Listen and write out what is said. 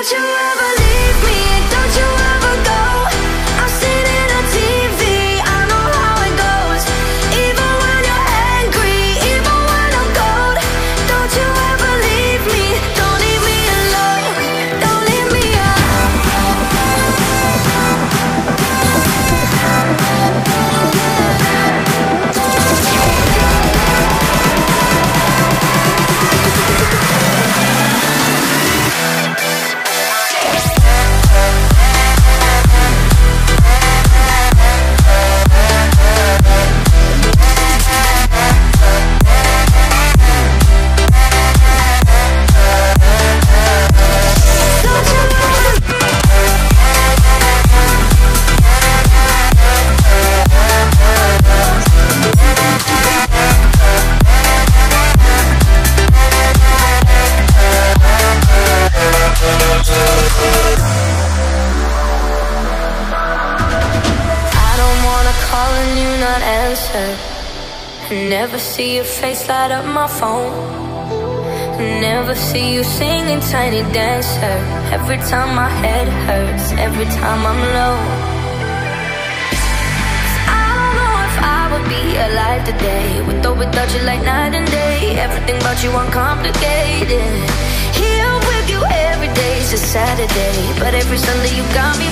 Don't you ever leave me, don't you ever go. Wanna call and you not answer. Never see your face light up my phone. I Never see you singing tiny dancer. Every time my head hurts, every time I'm low. I don't know if I would be alive today. With or without you, like night and day. Everything about you uncomplicated. Here with you every day is a Saturday, but every Sunday you got me